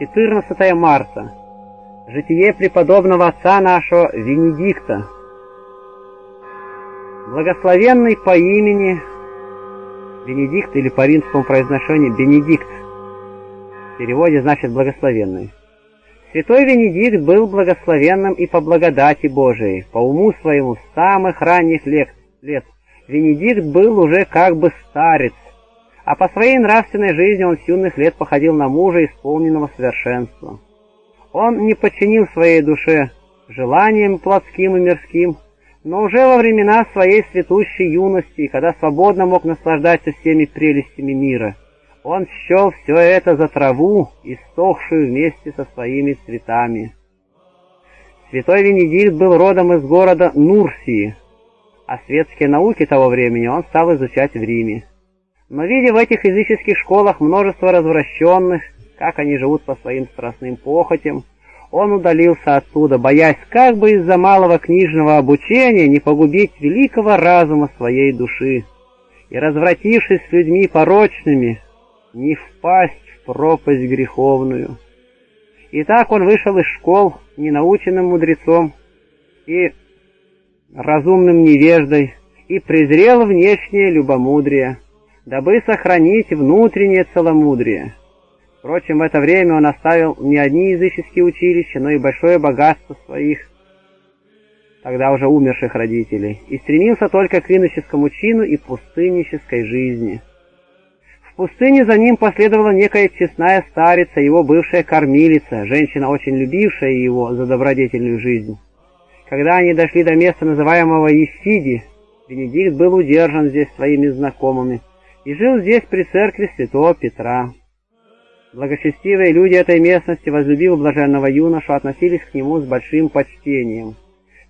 14 марта. Житие преподобного отца нашего Венедикта. Благословенный по имени Венедикт или по римскому произношению Бенедикт. В переводе значит благословенный. Святой Венедикт был благословенным и по благодати Божией, по уму своему с самых ранних лет. Венедикт был уже как бы старец, а по своей нравственной жизни он с юных лет походил на мужа, исполненного совершенства. Он не подчинил своей душе желаниям плотским и мирским, но уже во времена своей цветущей юности, когда свободно мог наслаждаться всеми прелестями мира, он счел все это за траву, истохшую вместе со своими цветами. Святой Венедикт был родом из города Нурсии, а светские науки того времени он стал изучать в Риме. Но видя в этих языческих школах множество развращенных, как они живут по своим страстным похотям, он удалился оттуда, боясь как бы из-за малого книжного обучения не погубить великого разума своей души, и, развратившись с людьми порочными, не впасть в пропасть греховную. И так он вышел из школ ненаученным мудрецом и разумным невеждой, и презрел внешнее любомудрие, дабы сохранить внутреннее целомудрие. Впрочем, в это время он оставил не одни языческие училища, но и большое богатство своих, тогда уже умерших родителей, и стремился только к иноческому чину и пустыннической жизни. В пустыне за ним последовала некая честная старица, его бывшая кормилица, женщина, очень любившая его за добродетельную жизнь. Когда они дошли до места, называемого Ефиди, Бенедикт был удержан здесь своими знакомыми, и жил здесь при церкви святого Петра. Благочестивые люди этой местности, возлюбив блаженного юношу, относились к нему с большим почтением.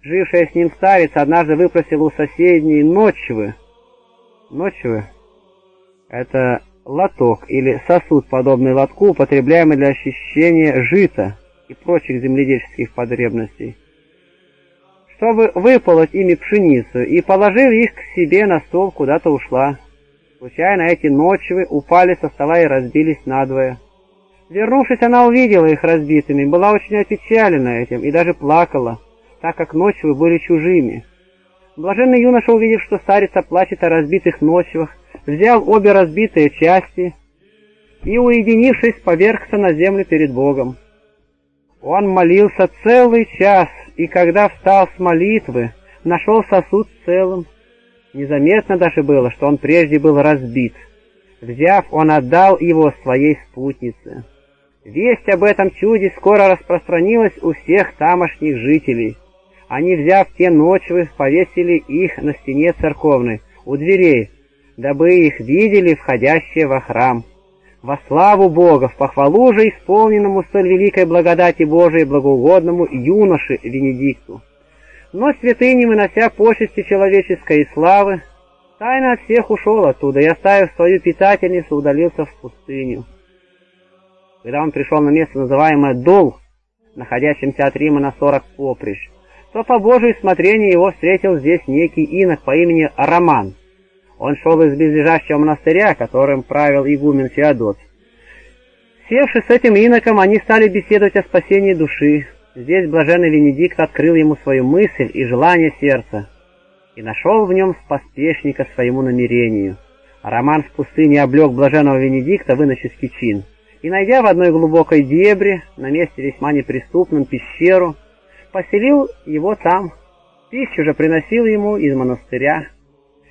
Жившая с ним старец однажды выпросила у соседней ночвы. Ночвы — это лоток или сосуд, подобный лотку, употребляемый для очищения жита и прочих земледельческих потребностей, чтобы выполоть ими пшеницу, и, положив их к себе на стол, куда-то ушла. Случайно эти ночевы упали со стола и разбились надвое. Вернувшись, она увидела их разбитыми, была очень опечалена этим и даже плакала, так как ночевы были чужими. Блаженный юноша, увидев, что старица плачет о разбитых ночевах, взял обе разбитые части и, уединившись, повергся на землю перед Богом. Он молился целый час, и когда встал с молитвы, нашел сосуд целым, Незаметно даже было, что он прежде был разбит. Взяв, он отдал его своей спутнице. Весть об этом чуде скоро распространилась у всех тамошних жителей. Они, взяв те ночвы, повесили их на стене церковной, у дверей, дабы их видели входящие во храм. Во славу Бога, в похвалу же исполненному столь великой благодати Божией благоугодному юноше Венедикту. Но святый, не вынося почести человеческой и славы, тайно от всех ушел оттуда и, оставив свою питательницу, удалился в пустыню. Когда он пришел на место, называемое Дол, находящимся от Рима на сорок поприщ, то по Божьей смотрению его встретил здесь некий инок по имени Роман. Он шел из близлежащего монастыря, которым правил игумен Феодот. Севши с этим иноком, они стали беседовать о спасении души, Здесь блаженный Венедикт открыл ему свою мысль и желание сердца, и нашел в нем споспешника своему намерению. Роман в пустыне облег блаженного Венедикта в иноческий чин, и, найдя в одной глубокой дебре, на месте весьма неприступном, пещеру, поселил его там, пищу же приносил ему из монастыря.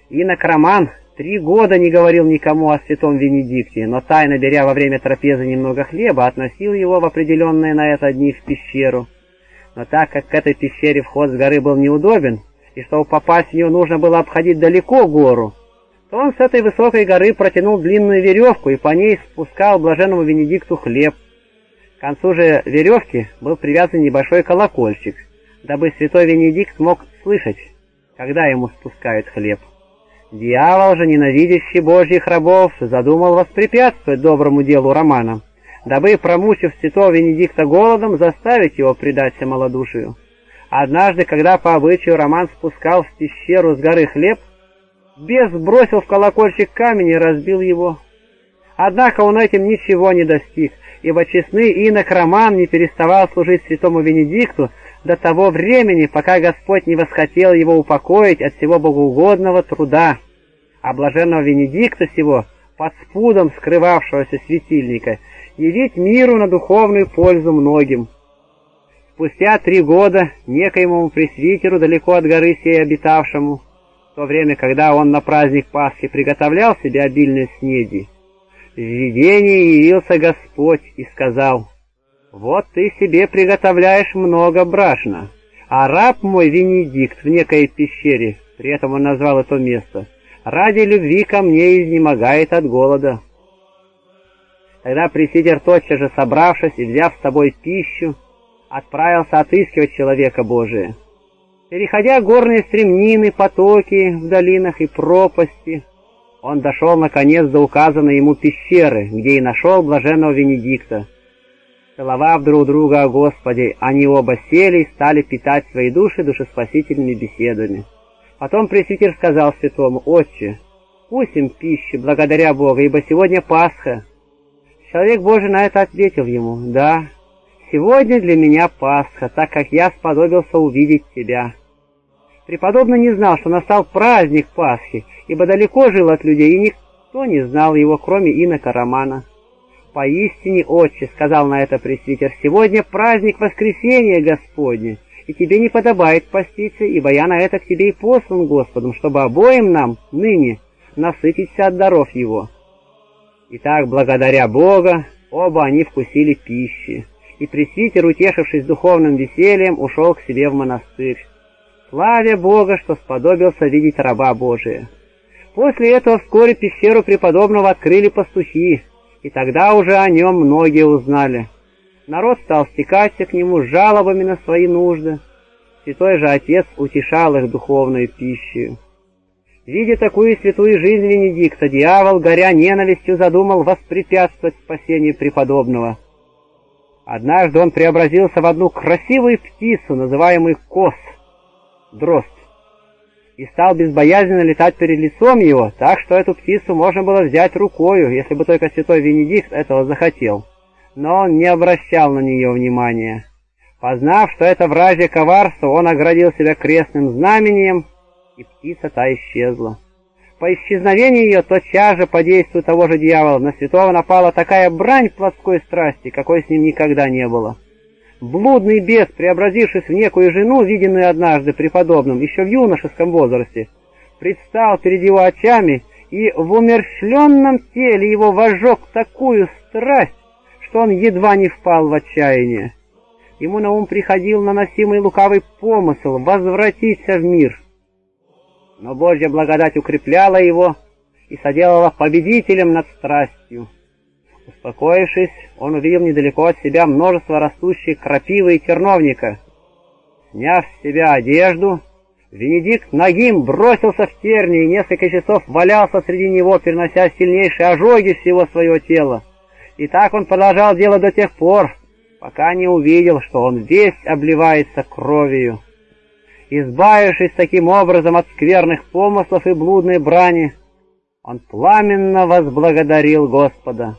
Инок Роман Три года не говорил никому о святом Венедикте, но тайно беря во время трапезы немного хлеба, относил его в определенные на это дни в пещеру. Но так как к этой пещере вход с горы был неудобен, и чтобы попасть в нее нужно было обходить далеко гору, то он с этой высокой горы протянул длинную веревку и по ней спускал блаженному Венедикту хлеб. К концу же веревки был привязан небольшой колокольчик, дабы святой Венедикт мог слышать, когда ему спускают хлеб. Дьявол же, ненавидящий божьих рабов, задумал воспрепятствовать доброму делу Романа, дабы, промучив святого Венедикта голодом, заставить его предаться малодушию. Однажды, когда по обычаю Роман спускал в пещеру с горы хлеб, бес бросил в колокольчик камень и разбил его. Однако он этим ничего не достиг, ибо честный инок Роман не переставал служить святому Венедикту до того времени, пока Господь не восхотел его упокоить от всего богоугодного труда. А блаженного Венедикта сего, под спудом скрывавшегося светильника, явить миру на духовную пользу многим. Спустя три года некоему пресвитеру далеко от горы сей обитавшему, в то время, когда он на праздник Пасхи приготовлял себе обильные снеди, в видении явился Господь и сказал, «Вот ты себе приготовляешь много брашна, а раб мой Венедикт в некой пещере, при этом он назвал это место, ради любви ко мне изнемогает от голода». Тогда пресвитер тотчас же собравшись и взяв с собой пищу, отправился отыскивать человека Божия. Переходя горные стремнины, потоки в долинах и пропасти, он дошел, наконец, до указанной ему пещеры, где и нашел блаженного Венедикта. Целовав друг друга о Господе, они оба сели и стали питать свои души душеспасительными беседами. Потом пресвитер сказал святому, «Отче, пусть им пищи, благодаря Бога, ибо сегодня Пасха». Человек Божий на это ответил ему, «Да, сегодня для меня Пасха, так как я сподобился увидеть тебя». Преподобный не знал, что настал праздник Пасхи, ибо далеко жил от людей, и никто не знал его, кроме инока Романа. «Поистине, отче», — сказал на это пресвитер, — «сегодня праздник воскресения Господне, и тебе не подобает поститься, ибо я на это к тебе и послан Господом, чтобы обоим нам ныне насытиться от даров Его». Итак, благодаря Бога, оба они вкусили пищи, и пресвитер, утешившись духовным весельем, ушел к себе в монастырь славя Бога, что сподобился видеть раба Божия. После этого вскоре пещеру преподобного открыли пастухи, и тогда уже о нем многие узнали. Народ стал стекаться к нему с жалобами на свои нужды. Святой же Отец утешал их духовной пищей. Видя такую святую жизнь Венедикта, дьявол, горя ненавистью, задумал воспрепятствовать спасению преподобного. Однажды он преобразился в одну красивую птицу, называемую кос — дрозд, и стал безбоязненно летать перед лицом его, так что эту птицу можно было взять рукою, если бы только святой Венедикт этого захотел. Но он не обращал на нее внимания. Познав, что это вражье коварство, он оградил себя крестным знамением, и птица та исчезла. По исчезновению ее тотчас же по действию того же дьявола на святого напала такая брань плотской страсти, какой с ним никогда не было. Блудный бес, преобразившись в некую жену, виденную однажды преподобным, еще в юношеском возрасте, предстал перед его очами, и в умерщвленном теле его вожег такую страсть, что он едва не впал в отчаяние. Ему на ум приходил наносимый лукавый помысл возвратиться в мир. Но Божья благодать укрепляла его и соделала победителем над страстью. Успокоившись, он увидел недалеко от себя множество растущих крапивы и терновника. Сняв с себя одежду, Венедикт ногим бросился в терни и несколько часов валялся среди него, перенося сильнейшие ожоги всего своего тела. И так он продолжал дело до тех пор, пока не увидел, что он весь обливается кровью. Избавившись таким образом от скверных помыслов и блудной брани, он пламенно возблагодарил Господа.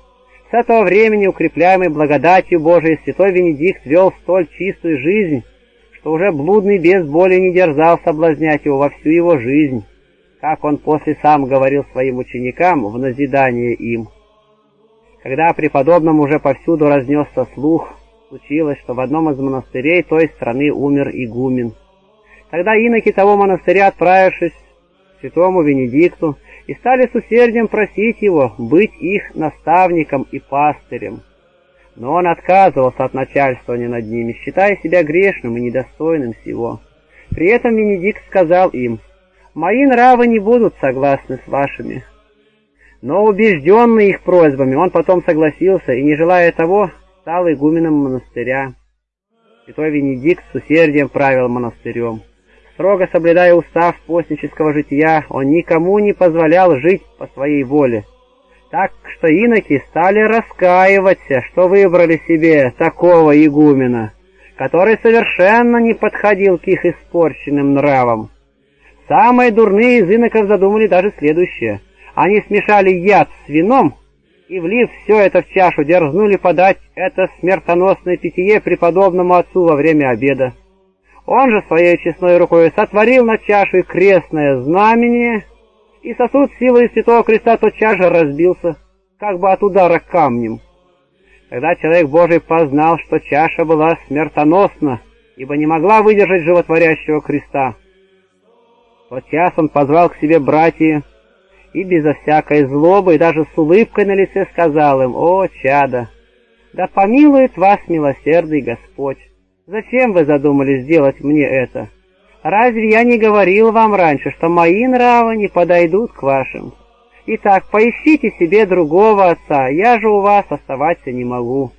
С этого времени, укрепляемый благодатью Божией, святой Венедикт вел столь чистую жизнь, что уже блудный без боли не дерзал соблазнять его во всю его жизнь, как он после сам говорил своим ученикам в назидание им. Когда преподобному уже повсюду разнесся слух, случилось, что в одном из монастырей той страны умер игумен. Тогда иноки того монастыря, отправившись к святому Венедикту, и стали с усердием просить его быть их наставником и пастырем. Но он отказывался от начальствования над ними, считая себя грешным и недостойным всего. При этом Венедикт сказал им, «Мои нравы не будут согласны с вашими». Но убежденный их просьбами, он потом согласился и, не желая того, стал игуменом монастыря. Святой Венедикт с усердием правил монастырем. Строго соблюдая устав постнического жития, он никому не позволял жить по своей воле. Так что иноки стали раскаиваться, что выбрали себе такого игумена, который совершенно не подходил к их испорченным нравам. Самые дурные из иноков задумали даже следующее. Они смешали яд с вином и, влив все это в чашу, дерзнули подать это смертоносное питье преподобному отцу во время обеда. Он же своей честной рукой сотворил на чаше крестное знамение, и сосуд силой святого креста тотчас же разбился, как бы от удара камнем. Когда человек Божий познал, что чаша была смертоносна, ибо не могла выдержать животворящего креста, тот час он позвал к себе братьев и безо всякой злобы, и даже с улыбкой на лице сказал им, «О, чада, да помилует вас милосердный Господь! Зачем вы задумали сделать мне это? Разве я не говорил вам раньше, что мои нравы не подойдут к вашим? Итак, поищите себе другого отца, я же у вас оставаться не могу».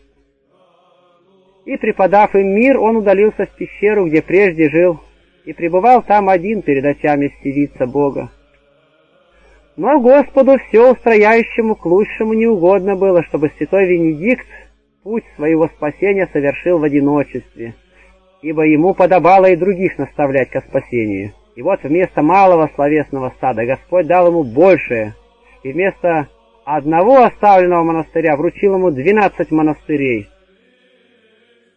И, преподав им мир, он удалился в пещеру, где прежде жил, и пребывал там один перед очами стелиться Бога. Но Господу все устрояющему к лучшему не угодно было, чтобы святой Венедикт путь своего спасения совершил в одиночестве, ибо ему подобало и других наставлять ко спасению. И вот вместо малого словесного стада Господь дал ему большее, и вместо одного оставленного монастыря вручил ему двенадцать монастырей.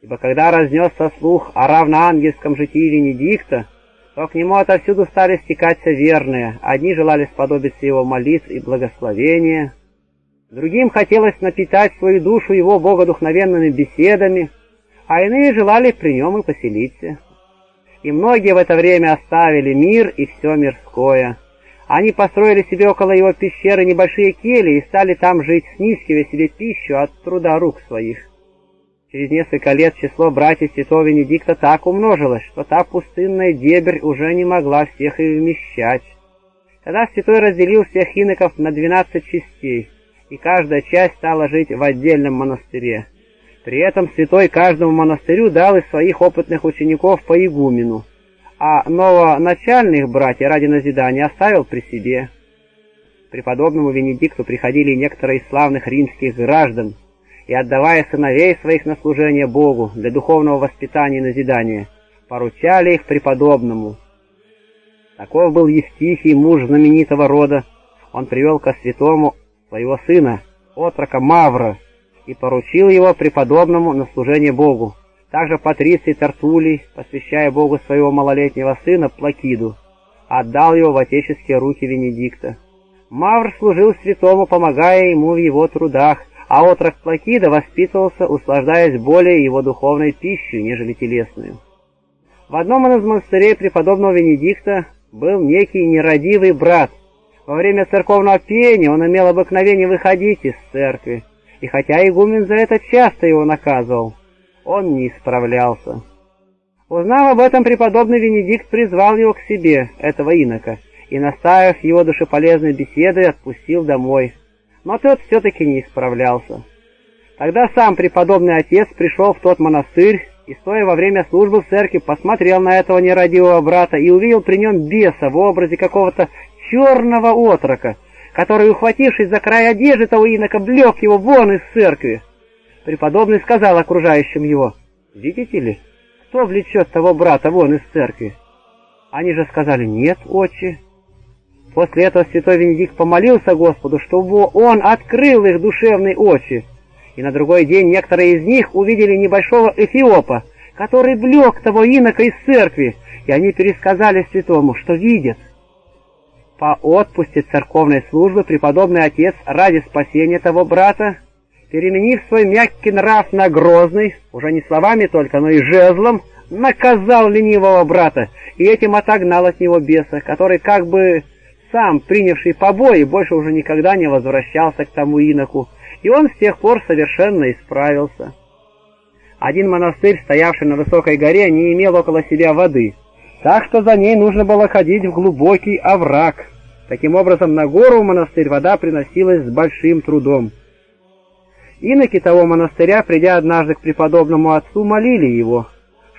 Ибо когда разнесся слух о равноангельском житии Венедикта, то к нему отовсюду стали стекаться верные. Одни желали сподобиться его молитв и благословения, другим хотелось напитать свою душу его богодухновенными беседами, а иные желали при нем и поселиться. И многие в это время оставили мир и все мирское. Они построили себе около его пещеры небольшие кельи и стали там жить, снискивая себе пищу от труда рук своих. Через несколько лет число братьев святого Венедикта так умножилось, что та пустынная дебрь уже не могла всех и вмещать. Тогда святой разделил всех иноков на двенадцать частей, и каждая часть стала жить в отдельном монастыре. При этом святой каждому монастырю дал из своих опытных учеников по игумену, а новоначальных братьев ради назидания оставил при себе. Преподобному Венедикту приходили некоторые из славных римских граждан, и отдавая сыновей своих на служение Богу для духовного воспитания и назидания, поручали их преподобному. Таков был Евтихий, муж знаменитого рода. Он привел ко святому своего сына, отрока Мавра, и поручил его преподобному на служение Богу. Также Патриций Тартулий, посвящая Богу своего малолетнего сына Плакиду, отдал его в отеческие руки Венедикта. Мавр служил святому, помогая ему в его трудах, а отрок Плакида воспитывался, услаждаясь более его духовной пищей, нежели телесную. В одном из монастырей преподобного Венедикта был некий нерадивый брат. Во время церковного пения он имел обыкновение выходить из церкви, и хотя игумен за это часто его наказывал, он не исправлялся. Узнав об этом, преподобный Венедикт призвал его к себе, этого инока, и, наставив его душеполезной беседой, отпустил домой но тот все-таки не исправлялся. Тогда сам преподобный отец пришел в тот монастырь и, стоя во время службы в церкви, посмотрел на этого нерадивого брата и увидел при нем беса в образе какого-то черного отрока, который, ухватившись за край одежды того инока, блек его вон из церкви. Преподобный сказал окружающим его, «Видите ли, кто влечет того брата вон из церкви?» Они же сказали, «Нет, отче, После этого святой Венедикт помолился Господу, чтобы он открыл их душевные очи. И на другой день некоторые из них увидели небольшого эфиопа, который блек того инока из церкви, и они пересказали святому, что видят. По отпусте церковной службы преподобный отец ради спасения того брата, переменив свой мягкий нрав на грозный, уже не словами только, но и жезлом, наказал ленивого брата и этим отогнал от него беса, который как бы сам, принявший побои, больше уже никогда не возвращался к тому иноку, и он с тех пор совершенно исправился. Один монастырь, стоявший на высокой горе, не имел около себя воды, так что за ней нужно было ходить в глубокий овраг. Таким образом, на гору в монастырь вода приносилась с большим трудом. Иноки того монастыря, придя однажды к преподобному отцу, молили его,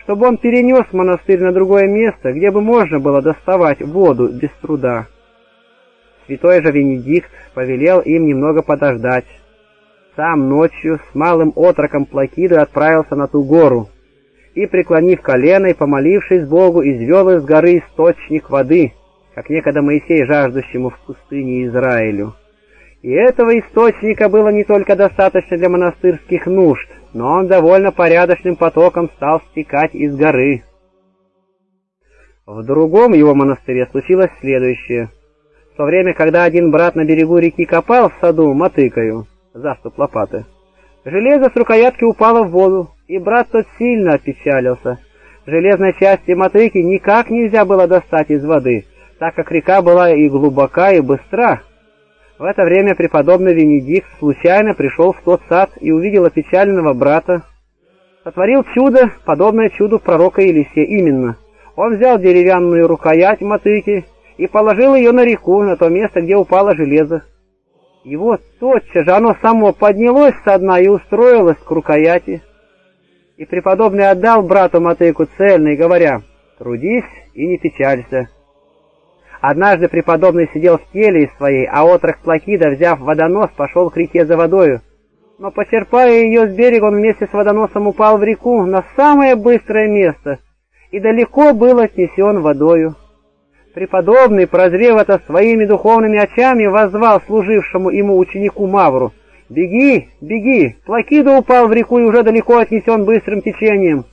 чтобы он перенес монастырь на другое место, где бы можно было доставать воду без труда. Святой же Венедикт повелел им немного подождать. Сам ночью с малым отроком Плакиды отправился на ту гору и, преклонив колено и помолившись Богу, извел из горы источник воды, как некогда Моисей, жаждущему в пустыне Израилю. И этого источника было не только достаточно для монастырских нужд, но он довольно порядочным потоком стал стекать из горы. В другом его монастыре случилось следующее. В то время, когда один брат на берегу реки копал в саду мотыкою, заступ лопаты, железо с рукоятки упало в воду, и брат тот сильно опечалился. Железной части мотыки никак нельзя было достать из воды, так как река была и глубока, и быстра, в это время преподобный Венедикт случайно пришел в тот сад и увидел опечаленного брата. Сотворил чудо, подобное чуду пророка Елисея. Именно, он взял деревянную рукоять мотыки и положил ее на реку, на то место, где упало железо. И вот тотчас же оно само поднялось со дна и устроилось к рукояти. И преподобный отдал брату мотыку цельный, говоря, «Трудись и не печалься». Однажды преподобный сидел в келе своей, а отрок Плакида, взяв водонос, пошел к реке за водою. Но, почерпая ее с берега, он вместе с водоносом упал в реку на самое быстрое место и далеко был отнесен водою. Преподобный, прозрев это своими духовными очами, возвал служившему ему ученику Мавру, «Беги, беги! Плакида упал в реку и уже далеко отнесен быстрым течением».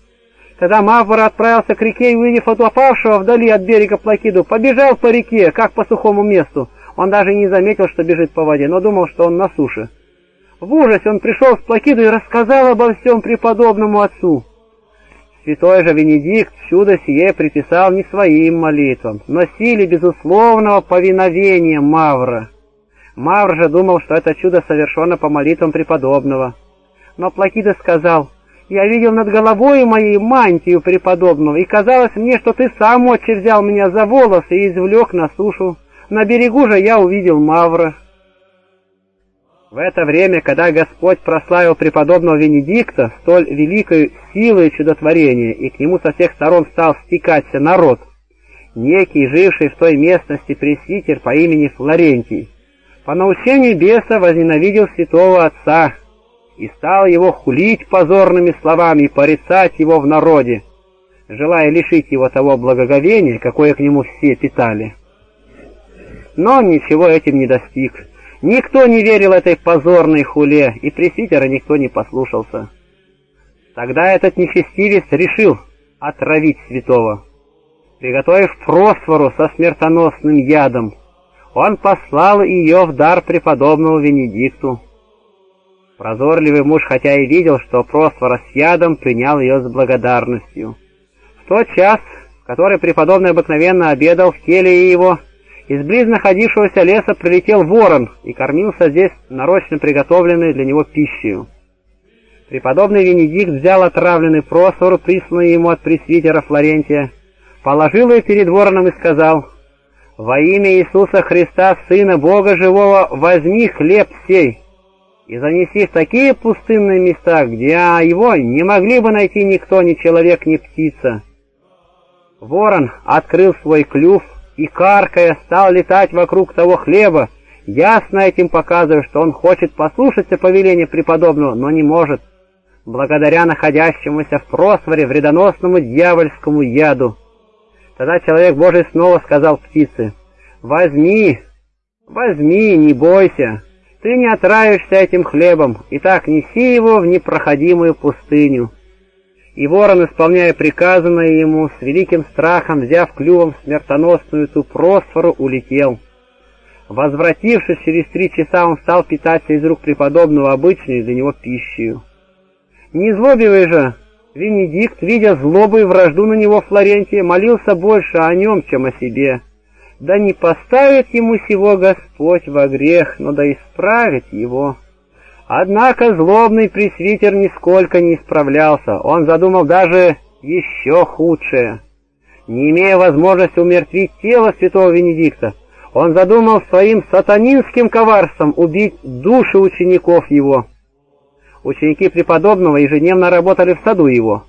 Тогда Мавр отправился к реке и, увидев утопавшего вдали от берега Плакиду, побежал по реке, как по сухому месту. Он даже не заметил, что бежит по воде, но думал, что он на суше. В ужасе он пришел к Плакиду и рассказал обо всем преподобному отцу. Святой же Венедикт чудо сие приписал не своим молитвам, но силе безусловного повиновения Мавра. Мавр же думал, что это чудо совершено по молитвам преподобного. Но Плакида сказал — я видел над головой моей мантию преподобного, и казалось мне, что ты сам, отче, взял меня за волосы и извлек на сушу. На берегу же я увидел Мавра. В это время, когда Господь прославил преподобного Венедикта столь великой силой чудотворения, и к нему со всех сторон стал стекаться народ, некий, живший в той местности пресвитер по имени Флорентий, по научению беса возненавидел святого отца, и стал его хулить позорными словами и порицать его в народе, желая лишить его того благоговения, какое к нему все питали. Но ничего этим не достиг. Никто не верил этой позорной хуле, и пресвитера никто не послушался. Тогда этот нечестивец решил отравить святого. Приготовив просфору со смертоносным ядом, он послал ее в дар преподобному Венедикту. Прозорливый муж, хотя и видел, что Просфора с ядом, принял ее с благодарностью. В тот час, в который преподобный обыкновенно обедал в келе его, из близ находившегося леса прилетел ворон и кормился здесь нарочно приготовленной для него пищей. Преподобный Венедикт взял отравленный просфор, присланный ему от пресвитера Флорентия, положил ее перед вороном и сказал, «Во имя Иисуса Христа, Сына Бога Живого, возьми хлеб сей» и занеси в такие пустынные места, где его не могли бы найти никто, ни человек, ни птица. Ворон открыл свой клюв и, каркая, стал летать вокруг того хлеба, ясно этим показывая, что он хочет послушаться повеления преподобного, но не может, благодаря находящемуся в просворе вредоносному дьявольскому яду. Тогда человек Божий снова сказал птице, «Возьми, возьми, не бойся». Ты не отравишься этим хлебом, и так неси его в непроходимую пустыню». И ворон, исполняя приказанное ему, с великим страхом, взяв клювом смертоносную ту просфору, улетел. Возвратившись через три часа, он стал питаться из рук преподобного обычной для него пищей. Незлобивый же, Венедикт, видя злобу и вражду на него Флорентия, молился больше о нем, чем о себе да не поставит ему сего Господь во грех, но да исправит его. Однако злобный пресвитер нисколько не исправлялся, он задумал даже еще худшее. Не имея возможности умертвить тело святого Венедикта, он задумал своим сатанинским коварством убить души учеников его. Ученики преподобного ежедневно работали в саду его.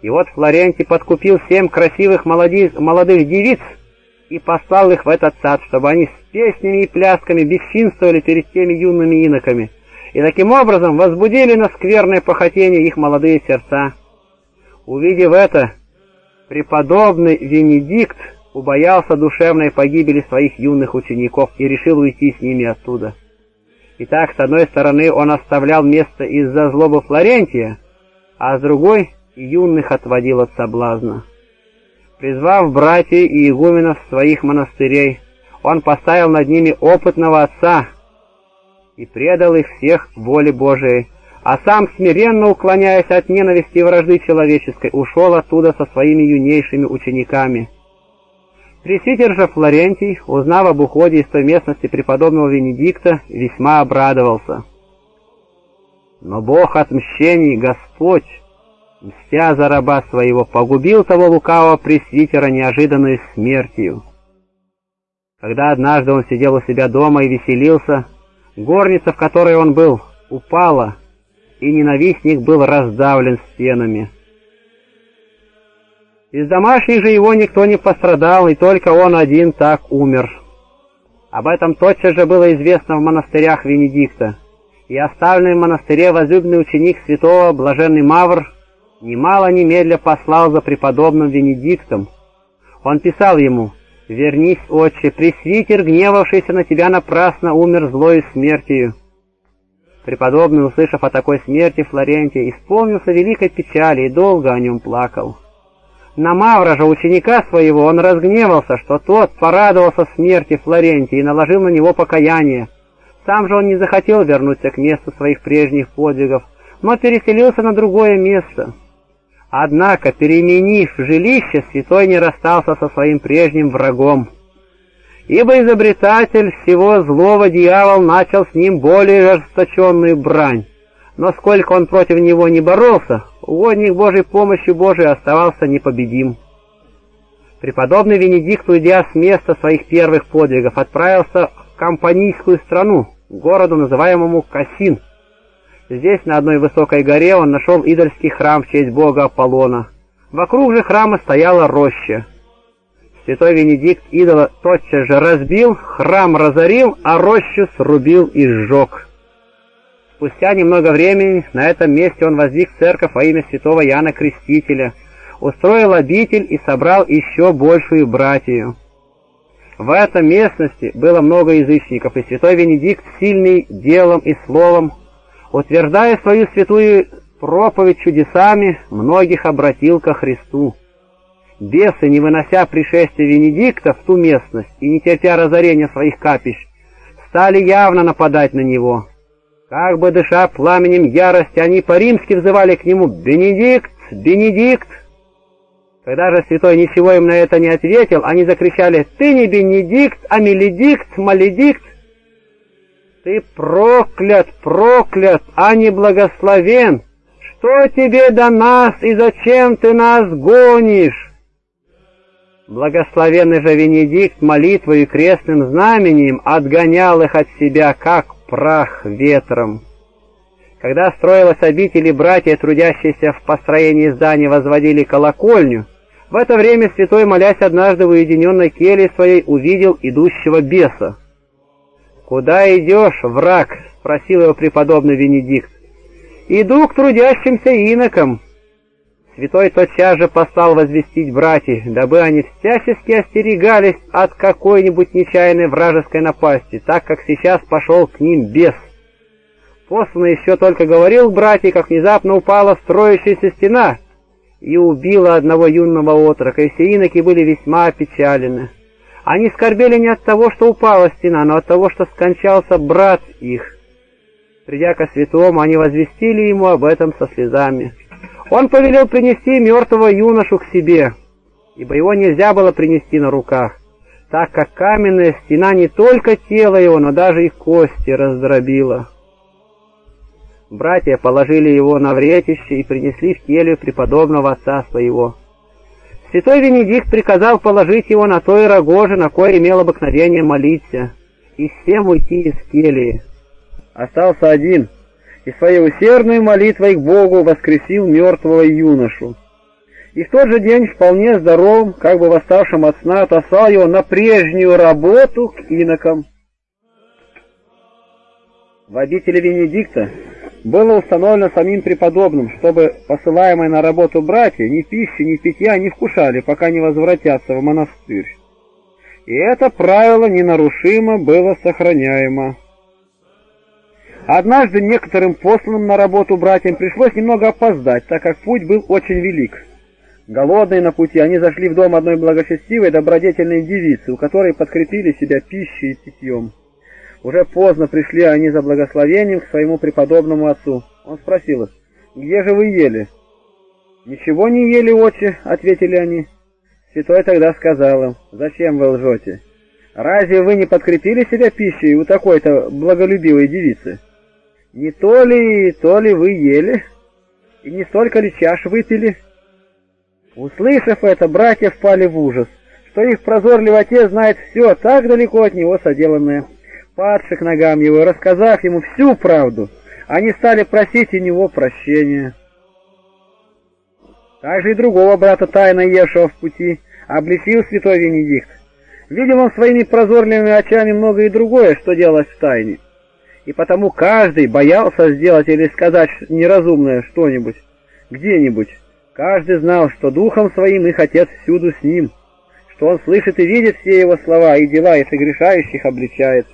И вот Флорентий подкупил семь красивых молодых, молодых девиц, и послал их в этот сад, чтобы они с песнями и плясками бесчинствовали перед теми юными иноками, и таким образом возбудили на скверное похотение их молодые сердца. Увидев это, преподобный Венедикт убоялся душевной погибели своих юных учеников и решил уйти с ними оттуда. Итак, с одной стороны он оставлял место из-за злобы Флорентия, а с другой юных отводил от соблазна. Призвав братьев и игуменов своих монастырей, он поставил над ними опытного отца и предал их всех воле Божией, а сам, смиренно уклоняясь от ненависти и вражды человеческой, ушел оттуда со своими юнейшими учениками. Пресвитер же Флорентий, узнав об уходе из той местности преподобного Венедикта, весьма обрадовался. Но Бог отмщений, Господь, мстя за раба своего, погубил того лукавого пресвитера неожиданной смертью. Когда однажды он сидел у себя дома и веселился, горница, в которой он был, упала, и ненавистник был раздавлен стенами. Из домашних же его никто не пострадал, и только он один так умер. Об этом тотчас же было известно в монастырях Венедикта, и оставленный в монастыре возлюбленный ученик святого Блаженный Мавр немало немедля послал за преподобным Венедиктом. Он писал ему, «Вернись, отче, пресвитер, гневавшийся на тебя напрасно, умер злою смертью». Преподобный, услышав о такой смерти Флорентия, исполнился великой печали и долго о нем плакал. На Мавра же, ученика своего, он разгневался, что тот порадовался смерти Флорентия и наложил на него покаяние. Сам же он не захотел вернуться к месту своих прежних подвигов, но переселился на другое место. Однако, переменив жилище, святой не расстался со своим прежним врагом. Ибо изобретатель всего злого дьявол начал с ним более ожесточенную брань. Но сколько он против него не боролся, угодник Божьей помощью Божией оставался непобедим. Преподобный Венедикт, уйдя с места своих первых подвигов, отправился в Компанийскую страну, городу, называемому Касин, Здесь, на одной высокой горе, он нашел идольский храм в честь бога Аполлона. Вокруг же храма стояла роща. Святой Венедикт идола тотчас же разбил, храм разорил, а рощу срубил и сжег. Спустя немного времени на этом месте он воздвиг церковь во имя святого Яна Крестителя, устроил обитель и собрал еще большую братью. В этом местности было много язычников, и святой Венедикт, сильный делом и словом, утверждая свою святую проповедь чудесами, многих обратил ко Христу. Бесы, не вынося пришествия Венедикта в ту местность и не терпя разорения своих капищ, стали явно нападать на него. Как бы дыша пламенем ярости, они по-римски взывали к нему «Бенедикт! Бенедикт!». Когда же святой ничего им на это не ответил, они закричали «Ты не Бенедикт, а Меледикт, Маледикт!» Ты проклят, проклят, а не благословен! Что тебе до нас и зачем ты нас гонишь? Благословенный же Венедикт молитвой и крестным знамением отгонял их от себя, как прах ветром. Когда строилась обитель и братья, трудящиеся в построении здания, возводили колокольню, в это время святой, молясь однажды в уединенной келье своей, увидел идущего беса. «Куда идешь, враг?» — спросил его преподобный Венедикт. «Иду к трудящимся инокам». Святой тотчас же послал возвестить братьев, дабы они всячески остерегались от какой-нибудь нечаянной вражеской напасти, так как сейчас пошел к ним бес. Посланный еще только говорил братьям, как внезапно упала строящаяся стена и убила одного юного отрока, и все иноки были весьма опечалены. Они скорбели не от того, что упала стена, но от того, что скончался брат их. Придя ко святому, они возвестили ему об этом со слезами. Он повелел принести мертвого юношу к себе, ибо его нельзя было принести на руках, так как каменная стена не только тело его, но даже и кости раздробила. Братья положили его на вретище и принесли в келью преподобного отца своего. Святой Венедикт приказал положить его на той рогоже, на кое имел обыкновение молиться, и всем уйти из келии. Остался один, и своей усердной молитвой к Богу воскресил мертвого юношу. И в тот же день, вполне здоровым, как бы восставшим от сна, отослал его на прежнюю работу к инокам. В обители Венедикта было установлено самим преподобным, чтобы посылаемые на работу братья ни пищи, ни питья не вкушали, пока не возвратятся в монастырь. И это правило ненарушимо было сохраняемо. Однажды некоторым посланным на работу братьям пришлось немного опоздать, так как путь был очень велик. Голодные на пути, они зашли в дом одной благочестивой добродетельной девицы, у которой подкрепили себя пищей и питьем. Уже поздно пришли они за благословением к своему преподобному отцу. Он спросил их, «Где же вы ели?» «Ничего не ели, отче», — ответили они. Святой тогда сказал им, «Зачем вы лжете? Разве вы не подкрепили себя пищей у такой-то благолюбивой девицы? Не то ли, то ли вы ели, и не столько ли чаш выпили?» Услышав это, братья впали в ужас, что их прозорливый отец знает все, так далеко от него соделанное. Падши к ногам его, рассказав ему всю правду, они стали просить у него прощения. Также и другого брата, тайно евшего в пути, обличил святой Венедикт. Видел он своими прозорливыми очами многое другое, что делалось в тайне. И потому каждый боялся сделать или сказать неразумное что-нибудь, где-нибудь. Каждый знал, что духом своим их Отец всюду с ним, что он слышит и видит все его слова и дела, и согрешающих обличает.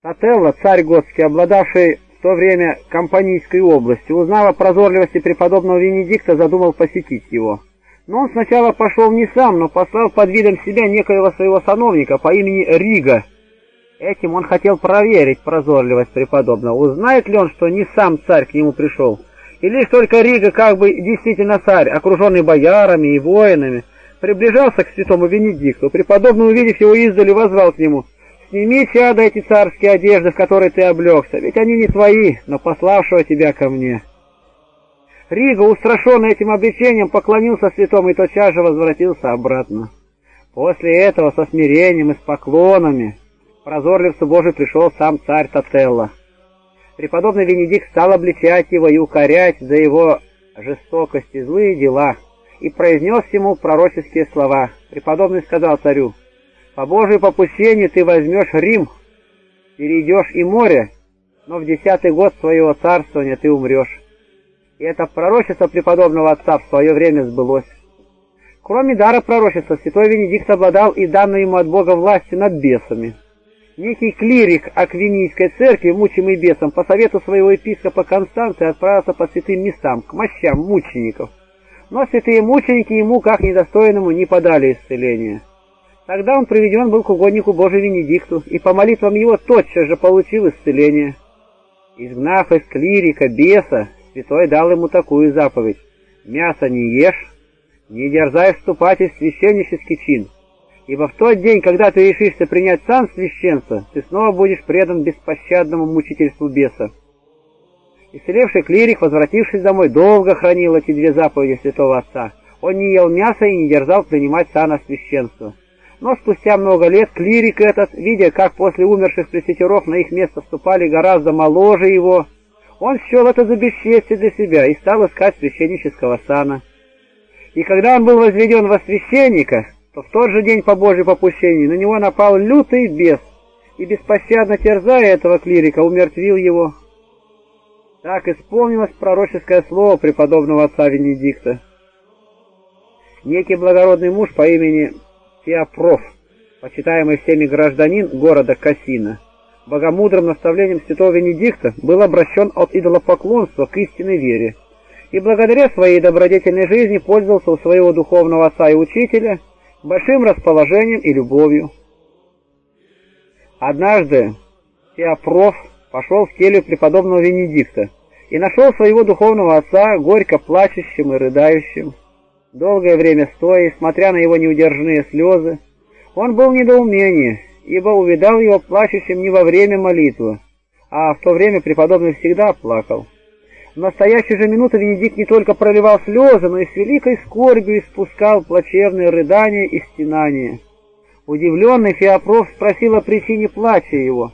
Сателло, царь готский, обладавший в то время Компанийской областью, узнав о прозорливости преподобного Венедикта, задумал посетить его. Но он сначала пошел не сам, но послал под видом себя некоего своего сановника по имени Рига. Этим он хотел проверить прозорливость преподобного, узнает ли он, что не сам царь к нему пришел, и лишь только Рига, как бы действительно царь, окруженный боярами и воинами, приближался к святому Венедикту. Преподобный, увидев его издали, возвал к нему — Сними, чада, эти царские одежды, в которые ты облегся, ведь они не твои, но пославшего тебя ко мне. Рига, устрашенный этим обличением, поклонился святому и тотчас же возвратился обратно. После этого со смирением и с поклонами прозорливцу Божий пришел сам царь Тателла. Преподобный Венедикт стал обличать его и укорять за его жестокость и злые дела, и произнес ему пророческие слова. Преподобный сказал царю, по Божьей попущению ты возьмешь Рим, перейдешь и море, но в десятый год своего царствования ты умрешь. И это пророчество преподобного отца в свое время сбылось. Кроме дара пророчества, святой Венедикт обладал и данной ему от Бога власти над бесами. Некий клирик Аквинийской церкви, мучимый бесом, по совету своего епископа Констанция отправился по святым местам, к мощам мучеников. Но святые мученики ему, как недостойному, не подали исцеления. Тогда он приведен был к угоднику Божию Венедикту, и по молитвам его тотчас же получил исцеление. Изгнав из клирика беса, святой дал ему такую заповедь. «Мясо не ешь, не дерзай вступать в священнический чин, ибо в тот день, когда ты решишься принять сан священства, ты снова будешь предан беспощадному мучительству беса». Исцелевший клирик, возвратившись домой, долго хранил эти две заповеди святого отца. Он не ел мяса и не дерзал принимать сана священства. Но спустя много лет клирик этот, видя, как после умерших пресвитеров на их место вступали гораздо моложе его, он счел это за бесчестие для себя и стал искать священнического сана. И когда он был возведен во священника, то в тот же день по Божьей попущению на него напал лютый бес, и беспощадно терзая этого клирика, умертвил его. Так исполнилось пророческое слово преподобного отца Венедикта. Некий благородный муж по имени Теопроф, почитаемый всеми гражданин города Кассина, богомудрым наставлением святого Венедикта был обращен от идолопоклонства к истинной вере и благодаря своей добродетельной жизни пользовался у своего духовного отца и учителя большим расположением и любовью. Однажды Теопроф пошел в келью преподобного Венедикта и нашел своего духовного отца горько плачущим и рыдающим. Долгое время стоя, смотря на его неудержанные слезы, он был в недоумении, ибо увидал его плачущим не во время молитвы, а в то время преподобный всегда плакал. В настоящую же минуту Венедикт не только проливал слезы, но и с великой скорбью испускал плачевные рыдания и стенания. Удивленный Феопров спросил о причине плача его,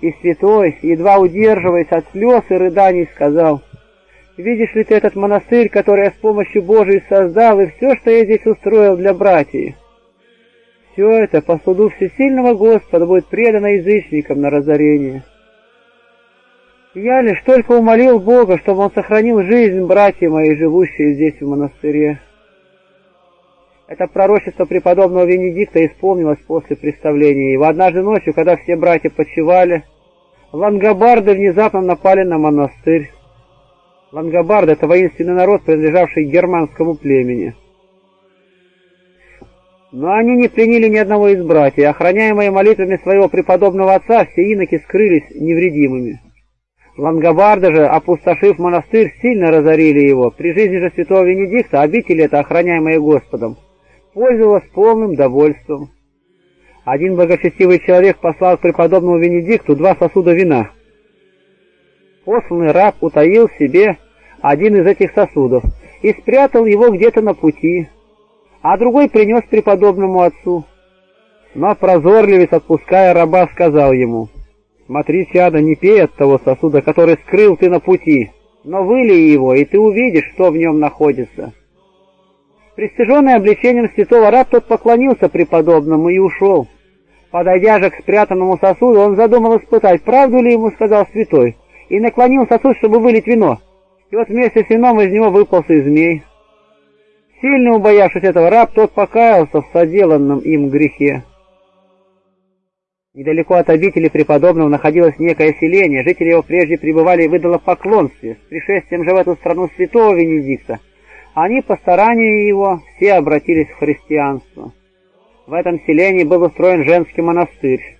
и святой, едва удерживаясь от слез и рыданий, сказал — Видишь ли ты этот монастырь, который я с помощью Божией создал, и все, что я здесь устроил для братьев? Все это по суду всесильного Господа будет предано язычникам на разорение. Я лишь только умолил Бога, чтобы Он сохранил жизнь братьев моих, живущих здесь в монастыре. Это пророчество преподобного Венедикта исполнилось после представления его. Однажды ночью, когда все братья почивали, лангобарды внезапно напали на монастырь. Лангобарды — это воинственный народ, принадлежавший германскому племени. Но они не пленили ни одного из братьев. Охраняемые молитвами своего преподобного отца, все иноки скрылись невредимыми. Лангобарды же, опустошив монастырь, сильно разорили его. При жизни же святого Венедикта обитель эта, охраняемая Господом, пользовалась полным довольством. Один благочестивый человек послал к преподобному Венедикту два сосуда вина. Посланный раб утаил себе один из этих сосудов и спрятал его где-то на пути, а другой принес преподобному отцу. Но прозорливец, отпуская раба, сказал ему, «Смотри, чадо, не пей от того сосуда, который скрыл ты на пути, но вылей его, и ты увидишь, что в нем находится». Пристыженный обличением святого раб тот поклонился преподобному и ушел. Подойдя же к спрятанному сосуду, он задумал испытать, правду ли ему сказал святой, и наклонил сосуд, чтобы вылить вино. И вот вместе с вином из него выполз и змей. Сильно убоявшись этого, раб тот покаялся в соделанном им грехе. Недалеко от обители преподобного находилось некое селение. Жители его прежде пребывали в идолопоклонстве. С пришествием же в эту страну святого Венедикта они по старанию его все обратились в христианство. В этом селении был устроен женский монастырь.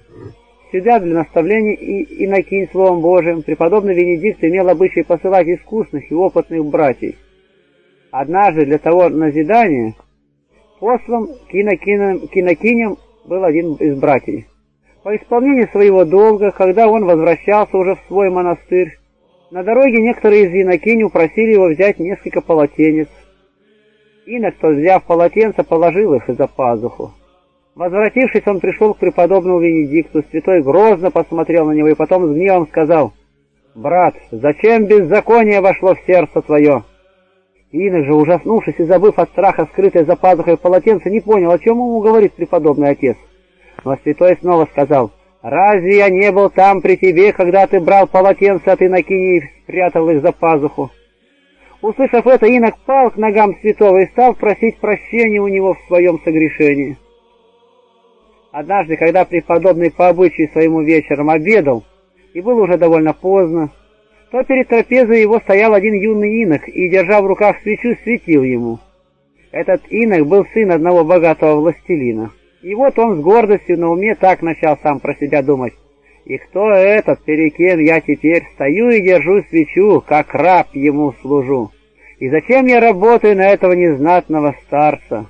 Сюда для наставления и инокинь Словом Божиим преподобный Венедикт имел обычай посылать искусных и опытных братьев. Однажды для того назидания послом к инокиням был один из братьев. По исполнению своего долга, когда он возвращался уже в свой монастырь, на дороге некоторые из инокинь упросили его взять несколько полотенец, Инок, то взяв полотенце, положил их за пазуху. Возвратившись, он пришел к преподобному Венедикту. Святой грозно посмотрел на него и потом с гневом сказал, «Брат, зачем беззаконие вошло в сердце твое?» Инок же, ужаснувшись и забыв от страха скрытое за пазухой полотенце, не понял, о чем ему говорит преподобный отец. Но святой снова сказал, «Разве я не был там при тебе, когда ты брал полотенце от инокини и спрятал их за пазуху?» Услышав это, инок пал к ногам святого и стал просить прощения у него в своем согрешении. Однажды, когда преподобный по обычаю своему вечером обедал, и было уже довольно поздно, то перед трапезой его стоял один юный инок и, держа в руках свечу, светил ему. Этот инок был сын одного богатого властелина. И вот он с гордостью на уме так начал сам про себя думать. И кто этот, перед я теперь стою и держу свечу, как раб ему служу? И зачем я работаю на этого незнатного старца?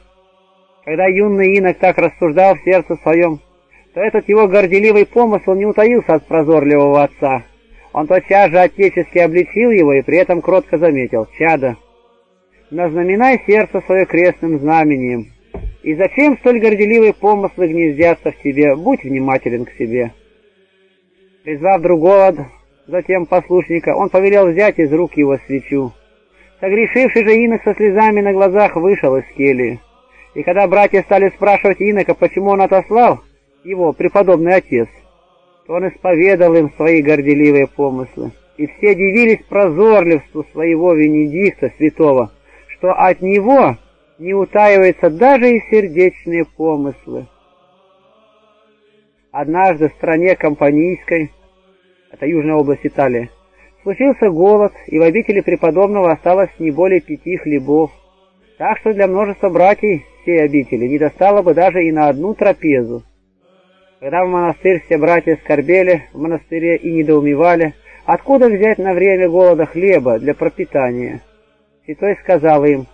Когда юный инок так рассуждал в сердце своем, то этот его горделивый помысл не утаился от прозорливого отца. Он тотчас же отечески обличил его и при этом кротко заметил, «Чадо, назнаменай сердце свое крестным знамением, и зачем столь горделивые помыслы гнездятся в тебе? Будь внимателен к себе». Призвав другого, затем послушника, он повелел взять из рук его свечу. Согрешивший же инок со слезами на глазах вышел из кельи. И когда братья стали спрашивать инока, почему он отослал его, преподобный отец, то он исповедал им свои горделивые помыслы. И все дивились прозорливству своего Венедикта святого, что от него не утаиваются даже и сердечные помыслы. Однажды в стране Компанийской это южная область Италии, случился голод, и в обители преподобного осталось не более пяти хлебов, так что для множества братьев всей обители не достало бы даже и на одну трапезу. Когда в монастырь все братья скорбели в монастыре и недоумевали, откуда взять на время голода хлеба для пропитания, святой сказал им,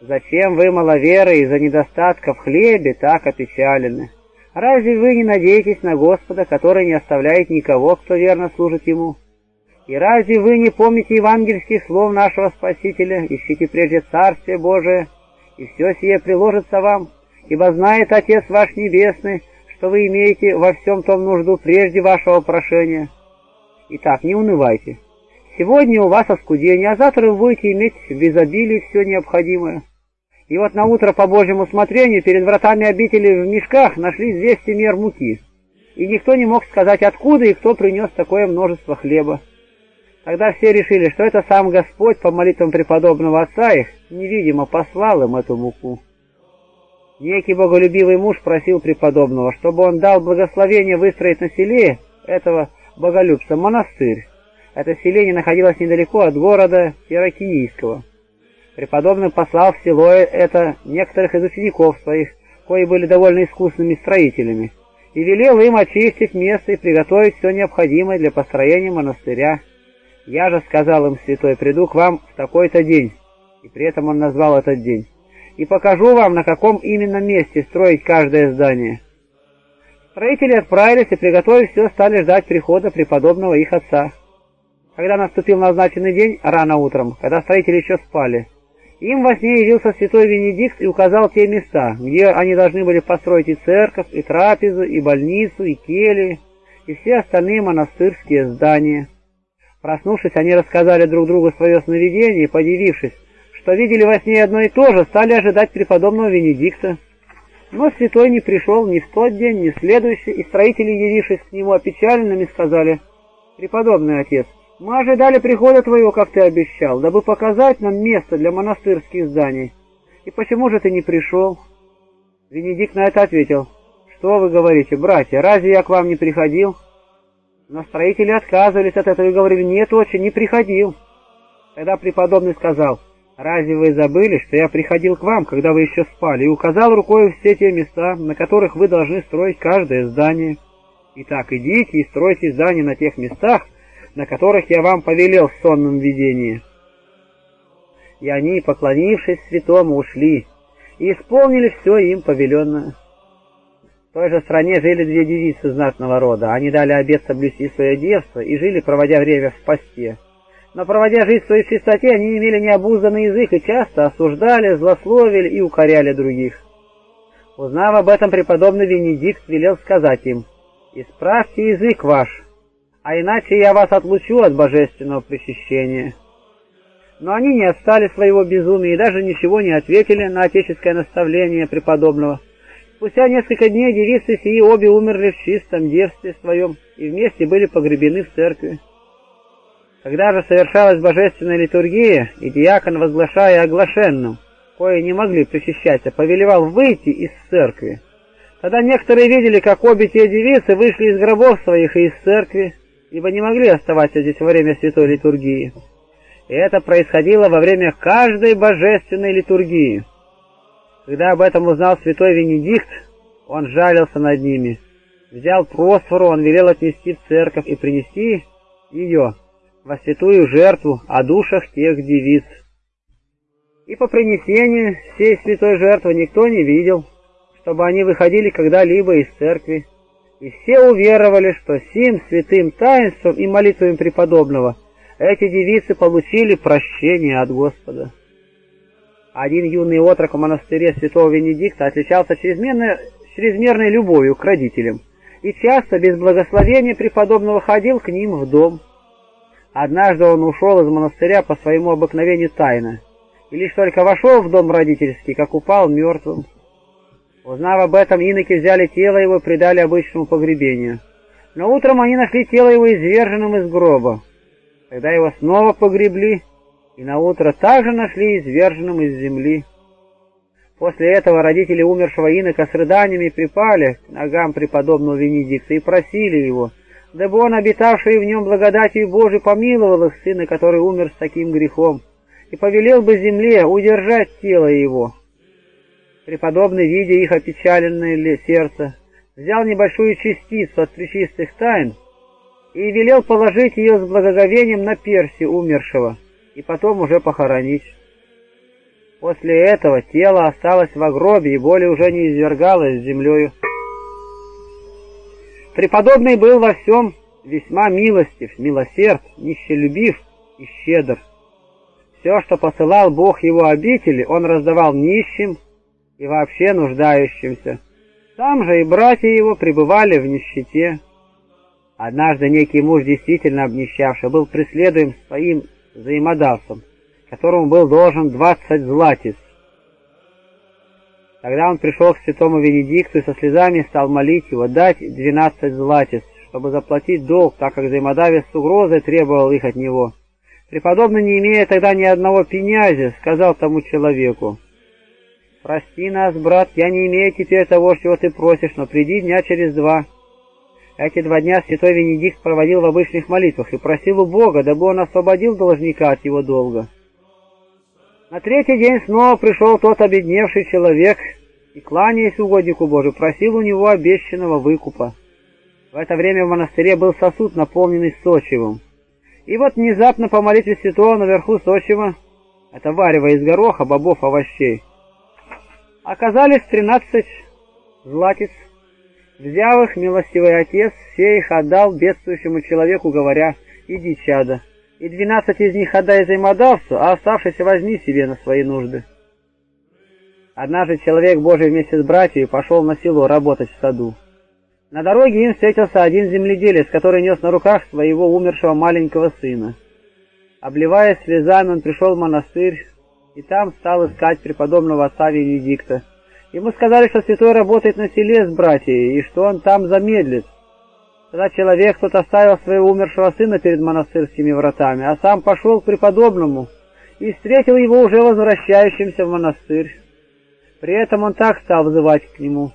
«Зачем вы, маловеры, из-за недостатка в хлебе так опечалены?» Разве вы не надеетесь на Господа, который не оставляет никого, кто верно служит Ему? И разве вы не помните евангельских слов нашего Спасителя? Ищите прежде Царствие Божие, и все сие приложится вам, ибо знает Отец ваш Небесный, что вы имеете во всем том нужду прежде вашего прошения. Итак, не унывайте. Сегодня у вас оскудение, а завтра вы будете иметь в изобилии все необходимое. И вот на утро по Божьему усмотрению перед вратами обители в мешках нашли 200 мер муки. И никто не мог сказать, откуда и кто принес такое множество хлеба. Тогда все решили, что это сам Господь по молитвам преподобного отца их невидимо послал им эту муку. Некий боголюбивый муж просил преподобного, чтобы он дал благословение выстроить на селе этого боголюбца монастырь. Это селение находилось недалеко от города Иракинийского. Преподобный послал в село это некоторых из учеников своих, кои были довольно искусными строителями, и велел им очистить место и приготовить все необходимое для построения монастыря. Я же сказал им, святой, приду к вам в такой-то день, и при этом он назвал этот день, и покажу вам, на каком именно месте строить каждое здание. Строители отправились и, приготовив все, стали ждать прихода преподобного их отца. Когда наступил назначенный день, рано утром, когда строители еще спали, им во сне явился святой Венедикт и указал те места, где они должны были построить и церковь, и трапезу, и больницу, и келью, и все остальные монастырские здания. Проснувшись, они рассказали друг другу свое сновидение и, подивившись, что видели во сне одно и то же, стали ожидать преподобного Венедикта. Но святой не пришел ни в тот день, ни в следующий, и строители, явившись к нему опечаленными, сказали, «Преподобный отец, мы ожидали прихода твоего, как ты обещал, дабы показать нам место для монастырских зданий. И почему же ты не пришел?» Венедикт на это ответил, «Что вы говорите, братья, разве я к вам не приходил?» Но строители отказывались от этого и говорили, «Нет, отче, не приходил». Тогда преподобный сказал, «Разве вы забыли, что я приходил к вам, когда вы еще спали, и указал рукой все те места, на которых вы должны строить каждое здание? Итак, идите и стройте здания на тех местах, на которых я вам повелел в сонном видении. И они, поклонившись святому, ушли и исполнили все им повеленное. Той же стране жили две девицы знатного рода. Они дали обет соблюсти свое девство и жили, проводя время в посте. Но проводя жизнь в своей чистоте, они имели необузданный язык и часто осуждали, злословили и укоряли других. Узнав об этом, преподобный Венедикт велел сказать им, «Исправьте язык ваш, а иначе я вас отлучу от божественного причащения». Но они не отстали своего безумия и даже ничего не ответили на отеческое наставление преподобного. Спустя несколько дней девицы сии обе умерли в чистом девстве своем и вместе были погребены в церкви. Когда же совершалась божественная литургия, и диакон, возглашая оглашенным, кое не могли причащаться, повелевал выйти из церкви, тогда некоторые видели, как обе те девицы вышли из гробов своих и из церкви, ибо не могли оставаться здесь во время святой литургии. И это происходило во время каждой божественной литургии. Когда об этом узнал святой Венедикт, он жалился над ними. Взял просфору, он велел отнести в церковь и принести ее во святую жертву о душах тех девиц. И по принесению всей святой жертвы никто не видел, чтобы они выходили когда-либо из церкви и все уверовали, что сим святым таинством и молитвами преподобного эти девицы получили прощение от Господа. Один юный отрок в монастыре святого Венедикта отличался чрезмерной, чрезмерной любовью к родителям и часто без благословения преподобного ходил к ним в дом. Однажды он ушел из монастыря по своему обыкновению тайно, и лишь только вошел в дом родительский, как упал мертвым. Узнав об этом, иноки взяли тело его и предали обычному погребению. Но утром они нашли тело его изверженным из гроба. Тогда его снова погребли, и на утро также нашли изверженным из земли. После этого родители умершего инока с рыданиями припали к ногам преподобного Венедикта и просили его, дабы он, обитавший в нем благодатью Божией, помиловал их сына, который умер с таким грехом, и повелел бы земле удержать тело его. Преподобный, видя их опечаленное сердце, взял небольшую частицу от причистых тайн и велел положить ее с благоговением на перси умершего и потом уже похоронить. После этого тело осталось в гробе и более уже не извергалось землею. Преподобный был во всем весьма милостив, милосерд, нищелюбив и щедр. Все, что посылал Бог его обители, он раздавал нищим, и вообще нуждающимся. Сам же и братья его пребывали в нищете. Однажды некий муж, действительно обнищавший, был преследуем своим взаимодавцем, которому был должен двадцать златиц. Тогда он пришел к святому Венедикту и со слезами стал молить его дать двенадцать златиц, чтобы заплатить долг, так как взаимодавец с угрозой требовал их от него. Преподобный, не имея тогда ни одного пенязя, сказал тому человеку, «Прости нас, брат, я не имею теперь того, чего ты просишь, но приди дня через два». Эти два дня святой Венедикт проводил в обычных молитвах и просил у Бога, дабы он освободил должника от его долга. На третий день снова пришел тот обедневший человек и, кланяясь угоднику Божию, просил у него обещанного выкупа. В это время в монастыре был сосуд, наполненный сочевым. И вот внезапно по молитве святого наверху сочева, это варево из гороха, бобов, овощей, оказались тринадцать златиц, Взяв их, милостивый отец, все их отдал бедствующему человеку, говоря, «Иди, чада». И двенадцать из них отдай взаимодавцу, а оставшиеся возьми себе на свои нужды. Однажды человек Божий вместе с братьями пошел на село работать в саду. На дороге им встретился один земледелец, который нес на руках своего умершего маленького сына. Обливаясь слезами, он пришел в монастырь и там стал искать преподобного отца Венедикта, Ему сказали, что святой работает на селе с братьями, и что он там замедлит. Тогда человек тот оставил своего умершего сына перед монастырскими вратами, а сам пошел к преподобному и встретил его уже возвращающимся в монастырь. При этом он так стал взывать к нему.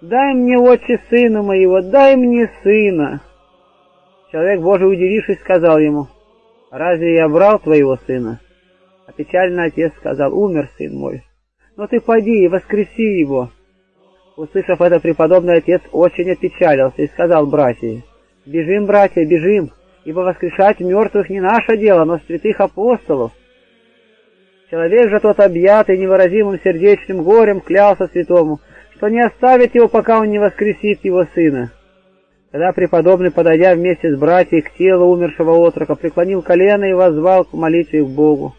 «Дай мне, отче, сына моего, дай мне сына!» Человек Божий, удивившись, сказал ему, «Разве я брал твоего сына?» А печальный отец сказал, «Умер сын мой». Но ты пойди и воскреси его. Услышав это, преподобный отец очень опечалился и сказал братьям, «Бежим, братья, бежим, ибо воскрешать мертвых не наше дело, но святых апостолов». Человек же тот объятый невыразимым сердечным горем клялся святому, что не оставит его, пока он не воскресит его сына. Тогда преподобный, подойдя вместе с братьями к телу умершего отрока, преклонил колено и воззвал к молитве к Богу.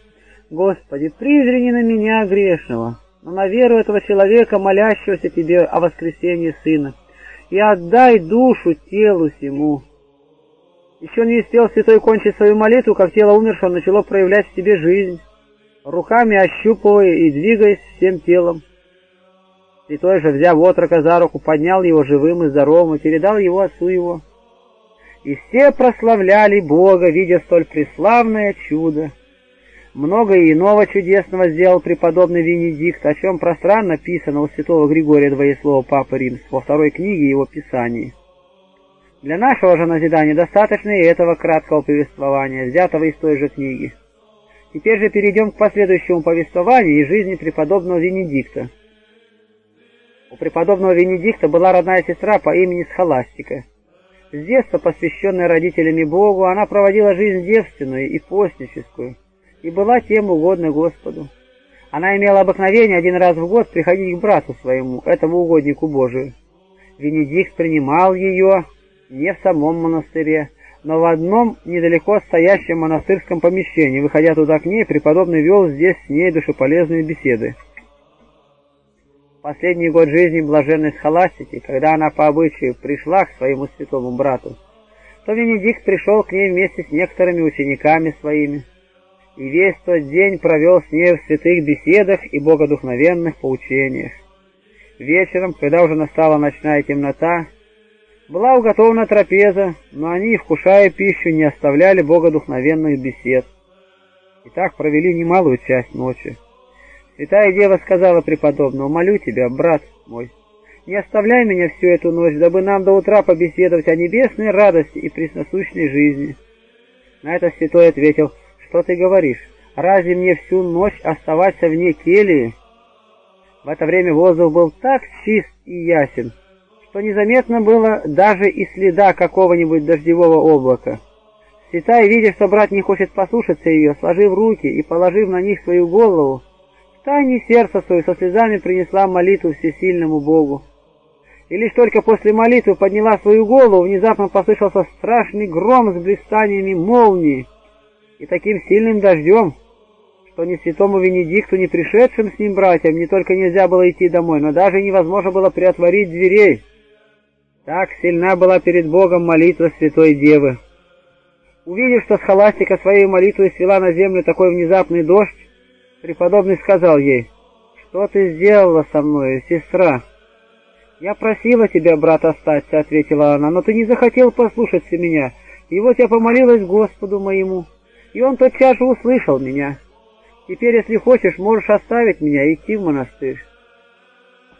«Господи, призри на меня, грешного, но на веру этого человека, молящегося тебе о воскресении Сына, и отдай душу телу сему. Еще не успел святой кончить свою молитву, как тело умершего начало проявлять в себе жизнь, руками ощупывая и двигаясь всем телом. Святой же, взяв отрока за руку, поднял его живым и здоровым и передал его отцу его. И все прославляли Бога, видя столь преславное чудо. Много и иного чудесного сделал преподобный Венедикт, о чем пространно написано у святого Григория Двоеслова Папы Римского во второй книге его Писаний. Для нашего же назидания достаточно и этого краткого повествования, взятого из той же книги. Теперь же перейдем к последующему повествованию из жизни преподобного Венедикта. У преподобного Венедикта была родная сестра по имени Схоластика. С детства, посвященная родителями Богу, она проводила жизнь девственную и постническую и была тем угодна Господу. Она имела обыкновение один раз в год приходить к брату своему, этому угоднику Божию. Венедикт принимал ее не в самом монастыре, но в одном недалеко стоящем монастырском помещении. Выходя туда к ней, преподобный вел здесь с ней душеполезные беседы. Последний год жизни блаженной схоластики, когда она по обычаю пришла к своему святому брату, то Венедикт пришел к ней вместе с некоторыми учениками своими и весь тот день провел с ней в святых беседах и богодухновенных поучениях. Вечером, когда уже настала ночная темнота, была уготована трапеза, но они, вкушая пищу, не оставляли богодухновенных бесед. И так провели немалую часть ночи. Святая Дева сказала преподобному, «Молю тебя, брат мой, не оставляй меня всю эту ночь, дабы нам до утра побеседовать о небесной радости и пресносущной жизни». На это святой ответил, что ты говоришь? Разве мне всю ночь оставаться вне келии? В это время воздух был так чист и ясен, что незаметно было даже и следа какого-нибудь дождевого облака. Святая, видя, что брат не хочет послушаться ее, сложив руки и положив на них свою голову, в тайне сердца свою со слезами принесла молитву всесильному Богу. И лишь только после молитвы подняла свою голову, внезапно послышался страшный гром с блистаниями молнии, и таким сильным дождем, что ни святому Венедикту, ни пришедшим с ним братьям не только нельзя было идти домой, но даже невозможно было приотворить дверей. Так сильна была перед Богом молитва Святой Девы. Увидев, что схоластика своей молитвой свела на землю такой внезапный дождь, преподобный сказал ей, «Что ты сделала со мной, сестра?» «Я просила тебя, брат, остаться», — ответила она, — «но ты не захотел послушаться меня, и вот я помолилась Господу моему» и он тотчас же услышал меня. Теперь, если хочешь, можешь оставить меня и идти в монастырь.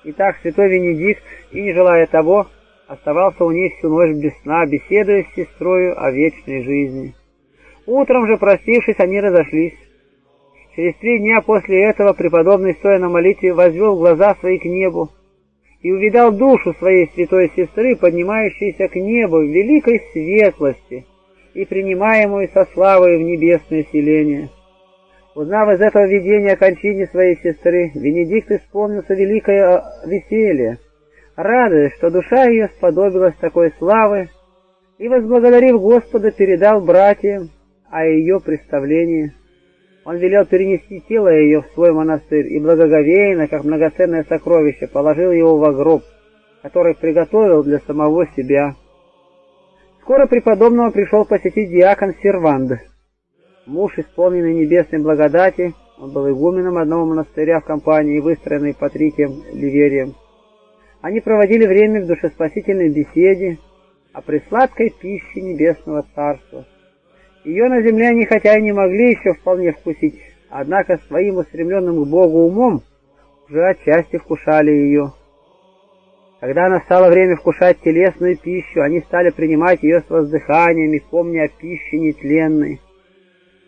Итак, святой Венедикт, и не желая того, оставался у ней всю ночь без сна, беседуя с сестрою о вечной жизни. Утром же, простившись, они разошлись. Через три дня после этого преподобный, стоя на молитве, возвел глаза свои к небу и увидал душу своей святой сестры, поднимающуюся к небу в великой светлости и принимаемую со славой в небесное селение. Узнав из этого видения о кончине своей сестры, Венедикт исполнился великое веселье, радуясь, что душа ее сподобилась такой славы, и, возблагодарив Господа, передал братьям о ее представлении. Он велел перенести тело ее в свой монастырь и благоговейно, как многоценное сокровище, положил его в гроб, который приготовил для самого себя. Скоро преподобного пришел посетить диакон Серванд, Муж, исполненный небесной благодати, он был игуменом одного монастыря в компании, выстроенной Патрикием Ливерием. Они проводили время в душеспасительной беседе о присладкой пище Небесного Царства. Ее на земле они хотя и не могли еще вполне вкусить, однако своим устремленным к Богу умом уже отчасти вкушали ее. Когда настало время вкушать телесную пищу, они стали принимать ее с воздыханиями, помня о пище нетленной.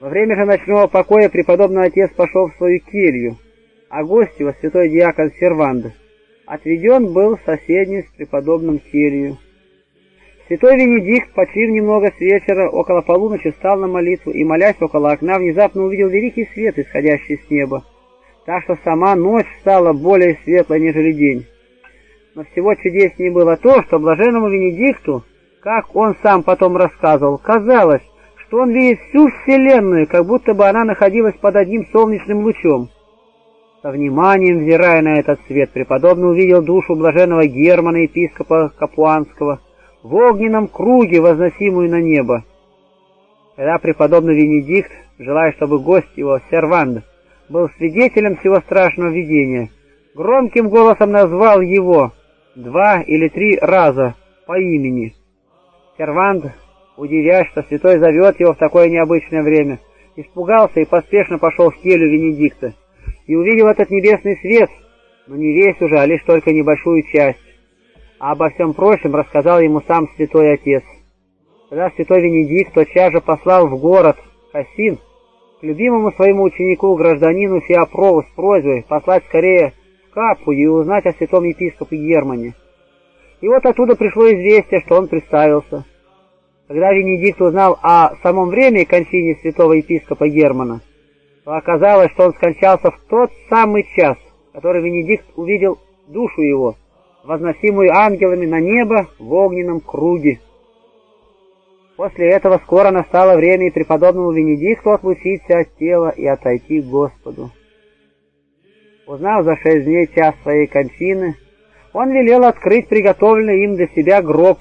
Во время же ночного покоя преподобный отец пошел в свою келью, а гость его, святой диакон Серванд, отведен был в соседнюю с преподобным келью. Святой Венедикт, почив немного с вечера, около полуночи встал на молитву и, молясь около окна, внезапно увидел великий свет, исходящий с неба, так что сама ночь стала более светлой, нежели день. Но всего чудеснее было то, что блаженному Венедикту, как он сам потом рассказывал, казалось, что он видит всю Вселенную, как будто бы она находилась под одним солнечным лучом. Со вниманием взирая на этот свет, преподобный увидел душу блаженного Германа, епископа Капуанского, в огненном круге, возносимую на небо. Когда преподобный Венедикт, желая, чтобы гость его, Серванд, был свидетелем всего страшного видения, громким голосом назвал его два или три раза по имени. Серванд удивясь, что святой зовет его в такое необычное время, испугался и поспешно пошел в келью Венедикта и увидел этот небесный свет, но не весь уже, а лишь только небольшую часть. А обо всем прочем рассказал ему сам святой отец. Тогда святой Венедикт тотчас же послал в город Хасин к любимому своему ученику, гражданину Феопрову, с просьбой послать скорее Капу и узнать о святом епископе Германе. И вот оттуда пришло известие, что он представился. Когда Венедикт узнал о самом времени кончине святого епископа Германа, то оказалось, что он скончался в тот самый час, который Венедикт увидел душу его, возносимую ангелами на небо в огненном круге. После этого скоро настало время и преподобному Венедикту отлучиться от тела и отойти к Господу. Узнав за шесть дней час своей кончины, он велел открыть приготовленный им для себя гроб,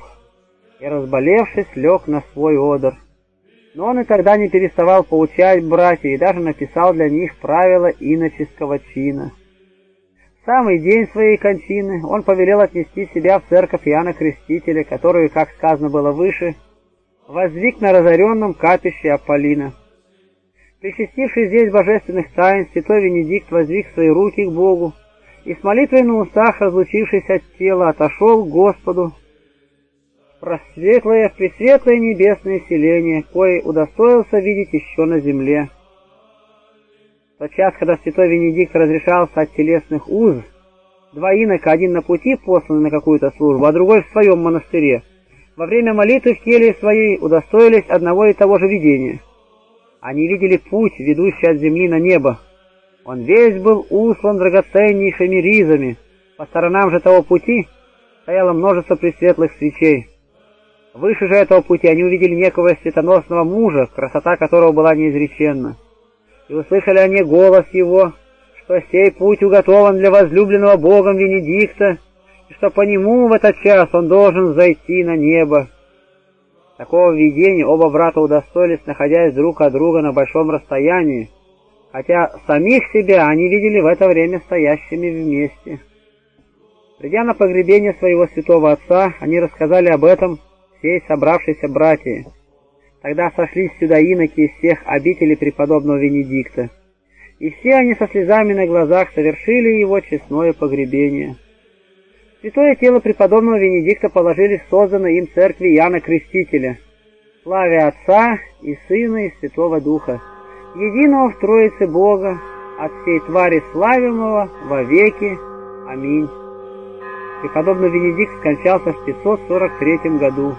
и, разболевшись, лег на свой одр. Но он и тогда не переставал поучать братьев и даже написал для них правила иноческого чина. В самый день своей кончины он повелел отнести себя в церковь Иоанна Крестителя, которую, как сказано было выше, воздвиг на разоренном капище Аполлина. Причастившись здесь божественных тайн, святой Венедикт воздвиг свои руки к Богу и с молитвой на устах, разлучившись от тела, отошел к Господу, просветлое, пресветлое небесное селение, кое удостоился видеть еще на земле. В тот час, когда святой Венедикт разрешался от телесных уз, два инока, один на пути посланы на какую-то службу, а другой в своем монастыре, во время молитвы в келье своей удостоились одного и того же видения. Они видели путь, ведущий от земли на небо. Он весь был услан драгоценнейшими ризами. По сторонам же того пути стояло множество пресветлых свечей. Выше же этого пути они увидели некого светоносного мужа, красота которого была неизреченна. И услышали они голос его, что сей путь уготован для возлюбленного Богом Венедикта, и что по нему в этот час он должен зайти на небо. Такого видения оба брата удостоились, находясь друг от друга на большом расстоянии, хотя самих себя они видели в это время стоящими вместе. Придя на погребение своего святого отца, они рассказали об этом, всей собравшейся братья. Тогда сошлись сюда иноки из всех обителей преподобного Венедикта, и все они со слезами на глазах совершили его честное погребение. Святое тело преподобного Венедикта положили в созданной им церкви Яна Крестителя, славе Отца и Сына и Святого Духа, единого в Троице Бога, от всей твари славимого во веки. Аминь. Преподобный Венедикт скончался в 543 году.